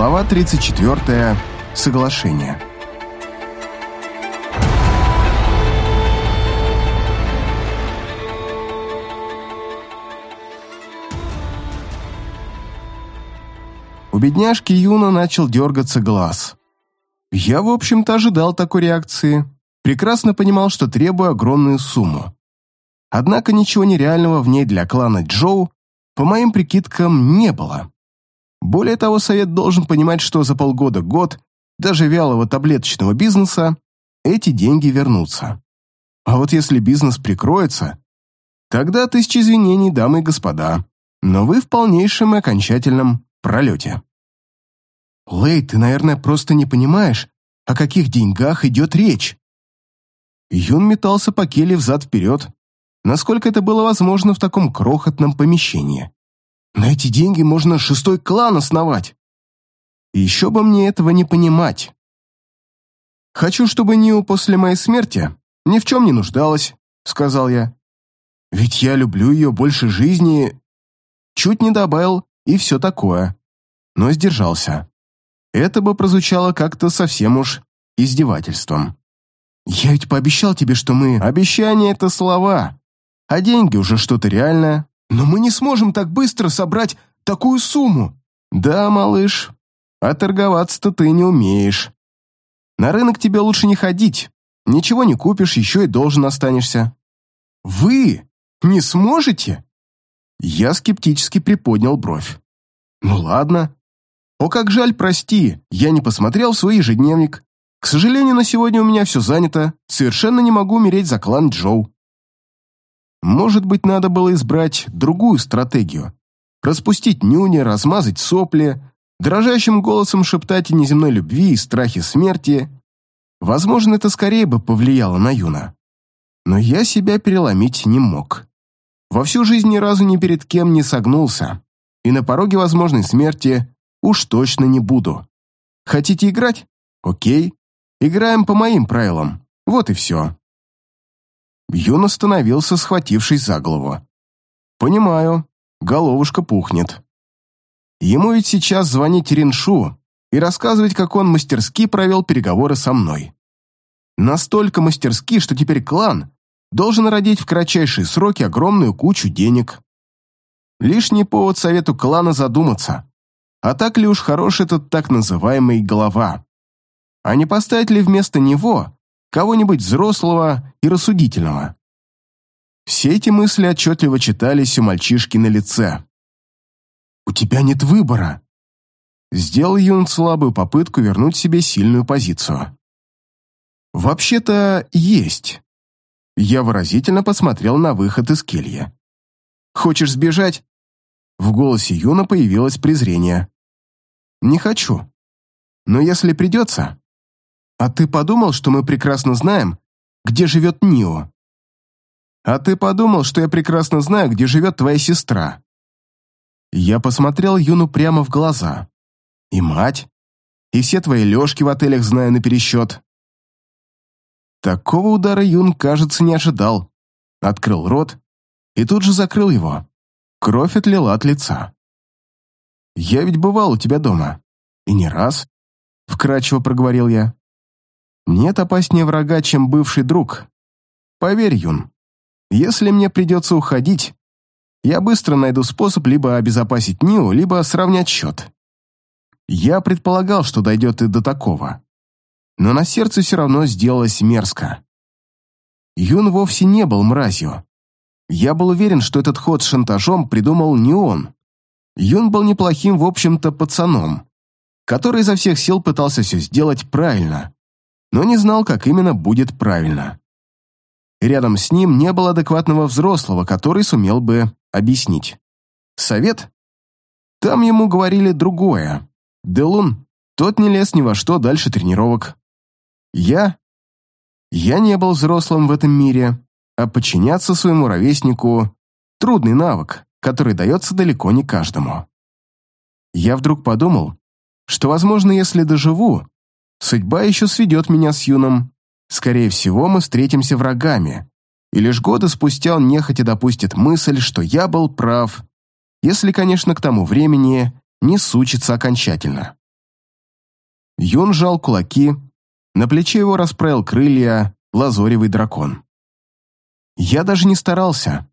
Глава 34. Соглашение. У бедняжки Юна начал дергаться глаз. Я, в общем-то, ожидал такой реакции. Прекрасно понимал, что требую огромную сумму. Однако ничего нереального в ней для клана Джоу, по моим прикидкам, не было. Более того, совет должен понимать, что за полгода-год даже вялого таблеточного бизнеса эти деньги вернутся. А вот если бизнес прикроется, тогда тысячи извинений, дамы и господа, но вы в полнейшем и окончательном пролете. Лей, ты, наверное, просто не понимаешь, о каких деньгах идет речь. Юн метался по келе взад-вперед, насколько это было возможно в таком крохотном помещении. На эти деньги можно шестой клан основать. И еще бы мне этого не понимать. Хочу, чтобы Ниу после моей смерти ни в чем не нуждалась, сказал я. Ведь я люблю ее больше жизни. Чуть не добавил и все такое. Но сдержался. Это бы прозвучало как-то совсем уж издевательством. Я ведь пообещал тебе, что мы... Обещания — это слова, а деньги уже что-то реальное. Но мы не сможем так быстро собрать такую сумму. Да, малыш, а торговаться-то ты не умеешь. На рынок тебе лучше не ходить. Ничего не купишь, еще и должен останешься. Вы не сможете? Я скептически приподнял бровь. Ну ладно. О, как жаль, прости, я не посмотрел свой ежедневник. К сожалению, на сегодня у меня все занято, совершенно не могу умереть за клан Джоу. Может быть, надо было избрать другую стратегию. Распустить нюни, размазать сопли, дрожащим голосом шептать о неземной любви и страхе смерти. Возможно, это скорее бы повлияло на Юна. Но я себя переломить не мог. Во всю жизнь ни разу ни перед кем не согнулся. И на пороге возможной смерти уж точно не буду. Хотите играть? Окей. Играем по моим правилам. Вот и все. Юн остановился, схватившись за голову. «Понимаю, головушка пухнет. Ему ведь сейчас звонить Риншу и рассказывать, как он мастерски провел переговоры со мной. Настолько мастерски, что теперь клан должен родить в кратчайшие сроки огромную кучу денег. Лишний повод совету клана задуматься, а так ли уж хорош этот так называемый голова? А не поставить ли вместо него кого-нибудь взрослого и рассудительного. Все эти мысли отчетливо читались у мальчишки на лице. «У тебя нет выбора», Сделал Юн слабую попытку вернуть себе сильную позицию. «Вообще-то есть». Я выразительно посмотрел на выход из кельи. «Хочешь сбежать?» В голосе Юна появилось презрение. «Не хочу. Но если придется, «А ты подумал, что мы прекрасно знаем, где живет Нио?» «А ты подумал, что я прекрасно знаю, где живет твоя сестра?» Я посмотрел Юну прямо в глаза. «И мать? И все твои лёжки в отелях знаю напересчет». Такого удара Юн, кажется, не ожидал. Открыл рот и тут же закрыл его. Кровь отлила от лица. «Я ведь бывал у тебя дома. И не раз», — вкрадчиво проговорил я. Нет опаснее врага, чем бывший друг. Поверь, Юн, если мне придется уходить, я быстро найду способ либо обезопасить Нио, либо сравнять счет. Я предполагал, что дойдет и до такого. Но на сердце все равно сделалось мерзко. Юн вовсе не был мразью. Я был уверен, что этот ход с шантажом придумал не он. Юн был неплохим, в общем-то, пацаном, который изо всех сил пытался все сделать правильно но не знал, как именно будет правильно. Рядом с ним не было адекватного взрослого, который сумел бы объяснить. Совет? Там ему говорили другое. Делун, тот не лез ни во что дальше тренировок. Я? Я не был взрослым в этом мире, а подчиняться своему ровеснику – трудный навык, который дается далеко не каждому. Я вдруг подумал, что, возможно, если доживу, Судьба еще сведет меня с Юном. Скорее всего, мы встретимся врагами. И лишь годы спустя он нехотя допустит мысль, что я был прав, если, конечно, к тому времени не сучится окончательно. Юн сжал кулаки, на плече его расправил крылья лазоревый дракон. Я даже не старался,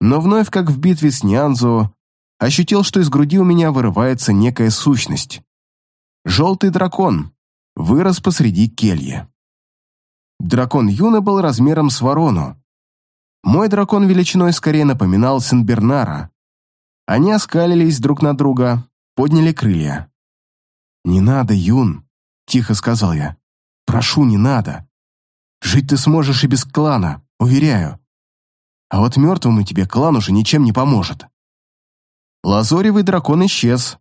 но вновь, как в битве с Нянзу, ощутил, что из груди у меня вырывается некая сущность. Желтый дракон вырос посреди кельи. Дракон Юна был размером с ворону. Мой дракон величиной скорее напоминал Сенбернара. Они оскалились друг на друга, подняли крылья. «Не надо, Юн», — тихо сказал я. «Прошу, не надо. Жить ты сможешь и без клана, уверяю. А вот мертвому тебе клан уже ничем не поможет». Лазоревый дракон исчез,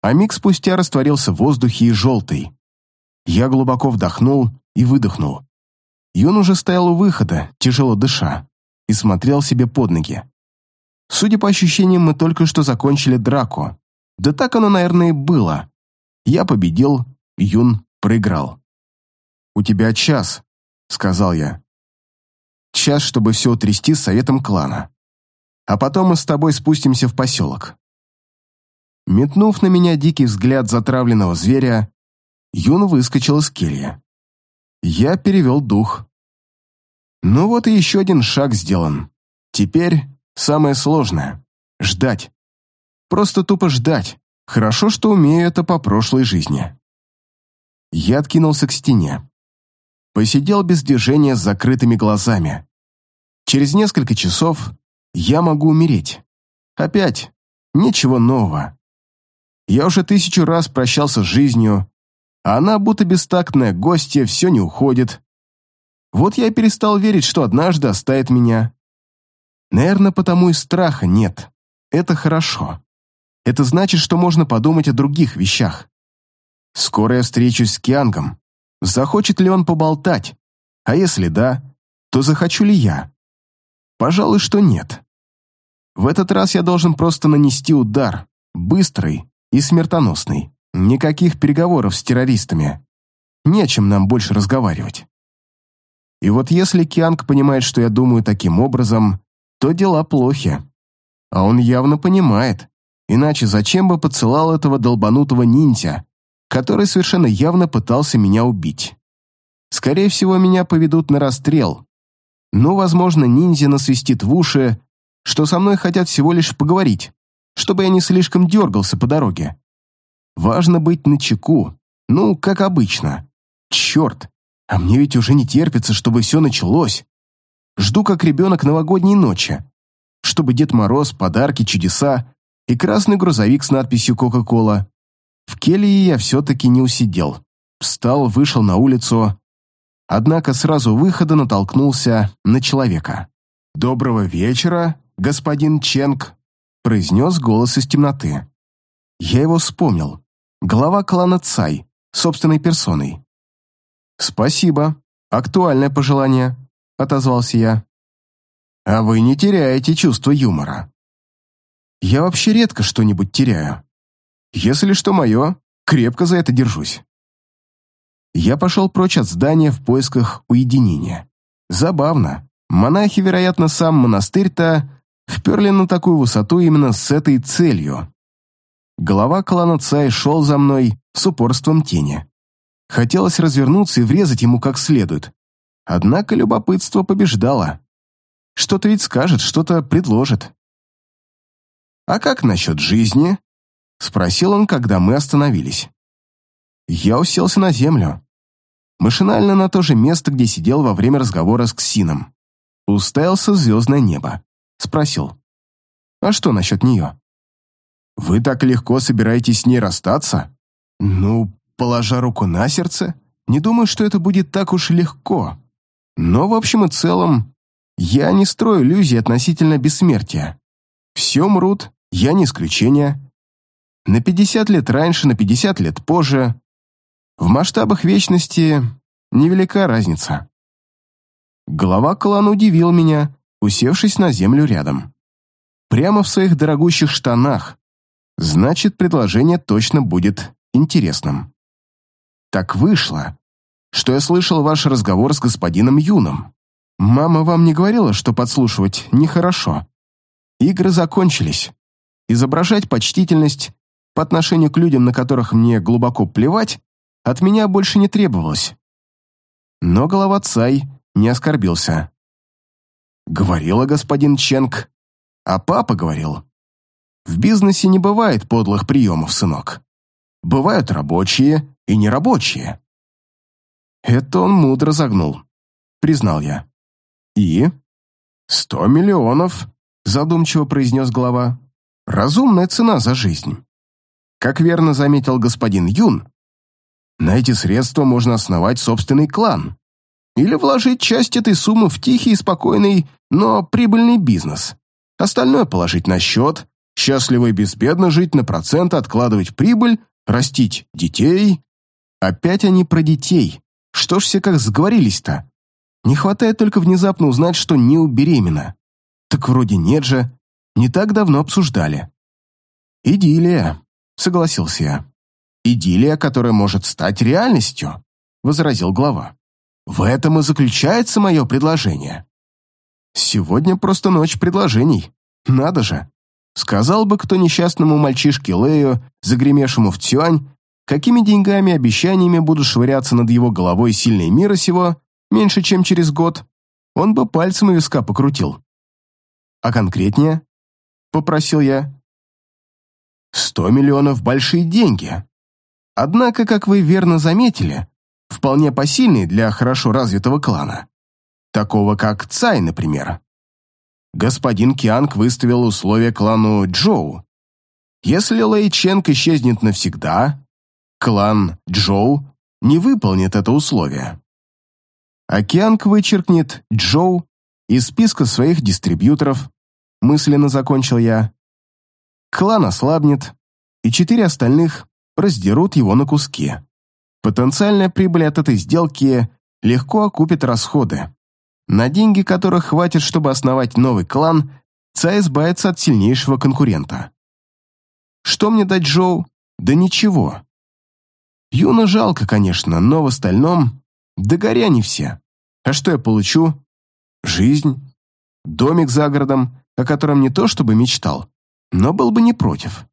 а миг спустя растворился в воздухе и желтый. Я глубоко вдохнул и выдохнул. Юн уже стоял у выхода, тяжело дыша, и смотрел себе под ноги. Судя по ощущениям, мы только что закончили драку. Да так оно, наверное, и было. Я победил, Юн проиграл. «У тебя час», — сказал я. «Час, чтобы все утрясти с советом клана. А потом мы с тобой спустимся в поселок». Метнув на меня дикий взгляд затравленного зверя, Юн выскочил из кельи. Я перевел дух. Ну вот и еще один шаг сделан. Теперь самое сложное — ждать. Просто тупо ждать. Хорошо, что умею это по прошлой жизни. Я откинулся к стене. Посидел без движения с закрытыми глазами. Через несколько часов я могу умереть. Опять. Ничего нового. Я уже тысячу раз прощался с жизнью, а она, будто бестактная гостья, все не уходит. Вот я и перестал верить, что однажды оставит меня. Наверное, потому и страха нет. Это хорошо. Это значит, что можно подумать о других вещах. Скоро я встречусь с Киангом. Захочет ли он поболтать? А если да, то захочу ли я? Пожалуй, что нет. В этот раз я должен просто нанести удар, быстрый и смертоносный. Никаких переговоров с террористами. Не о чем нам больше разговаривать. И вот если Кианг понимает, что я думаю таким образом, то дела плохи. А он явно понимает. Иначе зачем бы поцелал этого долбанутого ниндзя, который совершенно явно пытался меня убить? Скорее всего, меня поведут на расстрел. Но, возможно, ниндзя насвистит в уши, что со мной хотят всего лишь поговорить, чтобы я не слишком дергался по дороге. Важно быть начеку, ну, как обычно. Черт, а мне ведь уже не терпится, чтобы все началось. Жду, как ребенок новогодней ночи, чтобы Дед Мороз, подарки, чудеса и красный грузовик с надписью «Кока-кола». В келье я все-таки не усидел. Встал, вышел на улицу, однако сразу выхода натолкнулся на человека. «Доброго вечера, господин Ченг», — произнес голос из темноты. Я его вспомнил глава клана Цай, собственной персоной. «Спасибо. Актуальное пожелание», — отозвался я. «А вы не теряете чувство юмора». «Я вообще редко что-нибудь теряю. Если что мое, крепко за это держусь». Я пошел прочь от здания в поисках уединения. Забавно. Монахи, вероятно, сам монастырь-то вперли на такую высоту именно с этой целью. Голова клана Цай шел за мной с упорством тени. Хотелось развернуться и врезать ему как следует. Однако любопытство побеждало. Что-то ведь скажет, что-то предложит. «А как насчет жизни?» — спросил он, когда мы остановились. Я уселся на землю. Машинально на то же место, где сидел во время разговора с Ксином. Уставился звездное небо. Спросил. «А что насчет нее?» Вы так легко собираетесь с ней расстаться? Ну, положа руку на сердце, не думаю, что это будет так уж легко. Но, в общем и целом, я не строю иллюзий относительно бессмертия. Все мрут, я не исключение. На 50 лет раньше, на 50 лет позже. В масштабах вечности невелика разница. Глава клана удивил меня, усевшись на землю рядом. Прямо в своих дорогущих штанах, Значит, предложение точно будет интересным. Так вышло, что я слышал ваш разговор с господином Юном. Мама вам не говорила, что подслушивать нехорошо. Игры закончились. Изображать почтительность по отношению к людям, на которых мне глубоко плевать, от меня больше не требовалось. Но голова Цай не оскорбился. Говорила господин Ченг, а папа говорил. В бизнесе не бывает подлых приемов, сынок. Бывают рабочие и нерабочие. Это он мудро загнул, признал я. И? Сто миллионов, задумчиво произнес глава. Разумная цена за жизнь. Как верно заметил господин Юн, на эти средства можно основать собственный клан или вложить часть этой суммы в тихий и спокойный, но прибыльный бизнес. Остальное положить на счет, счастливо и безбедно жить на процент, откладывать прибыль, растить детей. Опять они про детей. Что ж все как сговорились-то? Не хватает только внезапно узнать, что не у беременна. Так вроде нет же. Не так давно обсуждали. «Идиллия», — согласился я. «Идиллия, которая может стать реальностью», — возразил глава. «В этом и заключается мое предложение». «Сегодня просто ночь предложений. Надо же!» Сказал бы кто несчастному мальчишке Лею, загремевшему в Тюань, какими деньгами и обещаниями будут швыряться над его головой сильные мира сего меньше, чем через год, он бы пальцем у виска покрутил. «А конкретнее?» — попросил я. «Сто миллионов — большие деньги. Однако, как вы верно заметили, вполне посильные для хорошо развитого клана. Такого, как Цай, например. Господин Кианг выставил условия клану Джоу. Если Лэй Ченг исчезнет навсегда, клан Джоу не выполнит это условие. А Кианг вычеркнет Джоу из списка своих дистрибьюторов, мысленно закончил я. Клан ослабнет, и четыре остальных раздерут его на куски. Потенциальная прибыль от этой сделки легко окупит расходы. На деньги, которых хватит, чтобы основать новый клан, Цай избавится от сильнейшего конкурента. Что мне дать Джоу? Да ничего. Юна жалко, конечно, но в остальном, да горя не все. А что я получу? Жизнь. Домик за городом, о котором не то чтобы мечтал, но был бы не против.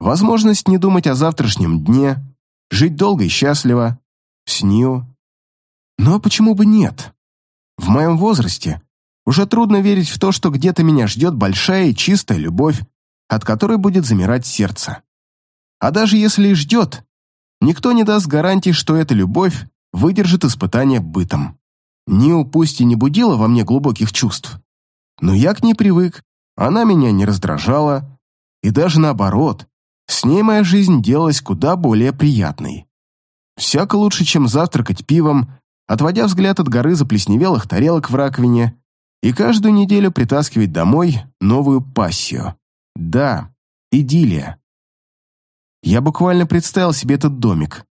Возможность не думать о завтрашнем дне, жить долго и счастливо, с Нио. Но почему бы нет? В моем возрасте уже трудно верить в то, что где-то меня ждет большая и чистая любовь, от которой будет замирать сердце. А даже если и ждет, никто не даст гарантии, что эта любовь выдержит испытание бытом. Нио пусть и не будила во мне глубоких чувств, но я к ней привык, она меня не раздражала, и даже наоборот, с ней моя жизнь делалась куда более приятной. Всяко лучше, чем завтракать пивом отводя взгляд от горы заплесневелых тарелок в раковине и каждую неделю притаскивать домой новую пассию. Да, идиллия. Я буквально представил себе этот домик.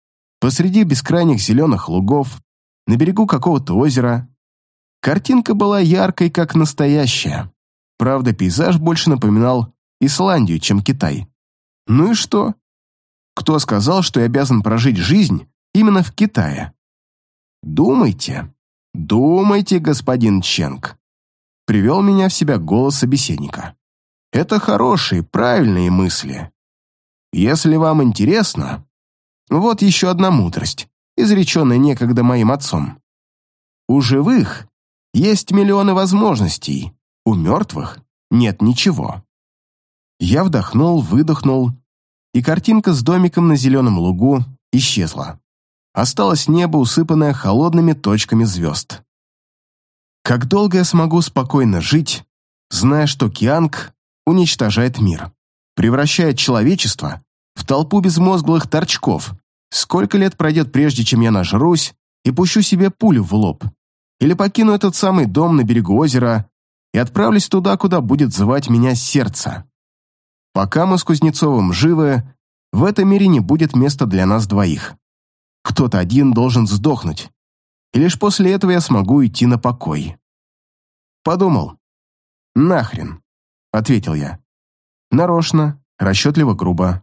Посреди бескрайних зеленых лугов, на берегу какого-то озера. Картинка была яркой, как настоящая. Правда, пейзаж больше напоминал Исландию, чем Китай. Ну и что? Кто сказал, что я обязан прожить жизнь именно в Китае? «Думайте, думайте, господин Ченг», — привел меня в себя голос собеседника. «Это хорошие, правильные мысли. Если вам интересно, вот еще одна мудрость, изреченная некогда моим отцом. У живых есть миллионы возможностей, у мертвых нет ничего». Я вдохнул, выдохнул, и картинка с домиком на зеленом лугу исчезла осталось небо, усыпанное холодными точками звезд. Как долго я смогу спокойно жить, зная, что Кианг уничтожает мир, превращает человечество в толпу безмозглых торчков? Сколько лет пройдет, прежде чем я нажрусь и пущу себе пулю в лоб? Или покину этот самый дом на берегу озера и отправлюсь туда, куда будет звать меня сердце? Пока мы с Кузнецовым живы, в этом мире не будет места для нас двоих. Кто-то один должен сдохнуть, и лишь после этого я смогу идти на покой. Подумал. «Нахрен», — ответил я. Нарочно, расчетливо грубо.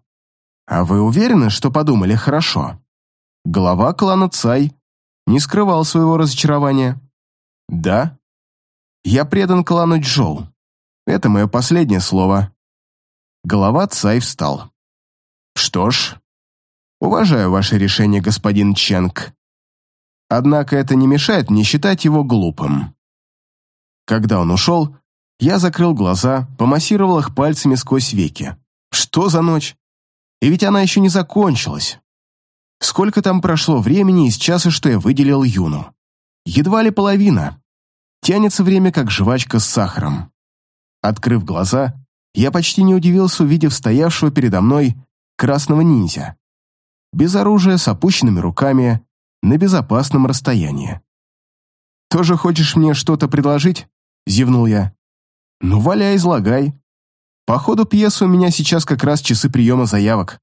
«А вы уверены, что подумали хорошо?» Глава клана Цай не скрывал своего разочарования. «Да, я предан клану Джоу. Это мое последнее слово». Голова Цай встал. «Что ж, Уважаю ваше решение, господин Ченг. Однако это не мешает мне считать его глупым. Когда он ушел, я закрыл глаза, помассировал их пальцами сквозь веки. Что за ночь? И ведь она еще не закончилась. Сколько там прошло времени из часа, что я выделил Юну? Едва ли половина. Тянется время, как жвачка с сахаром. Открыв глаза, я почти не удивился, увидев стоявшего передо мной красного ниндзя. Без оружия, с опущенными руками, на безопасном расстоянии. «Тоже хочешь мне что-то предложить?» – зевнул я. «Ну, валяй, излагай. По ходу пьесы у меня сейчас как раз часы приема заявок.